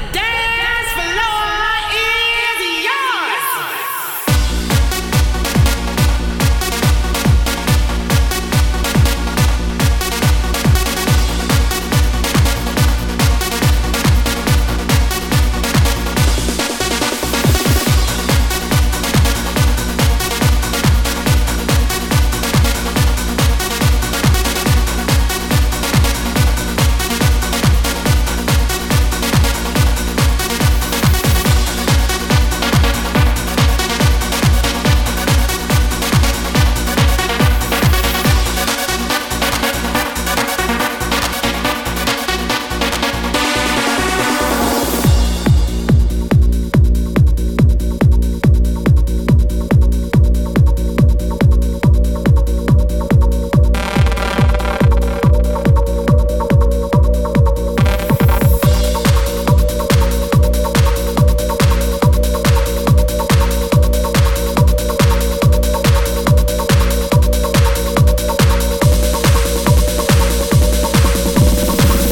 that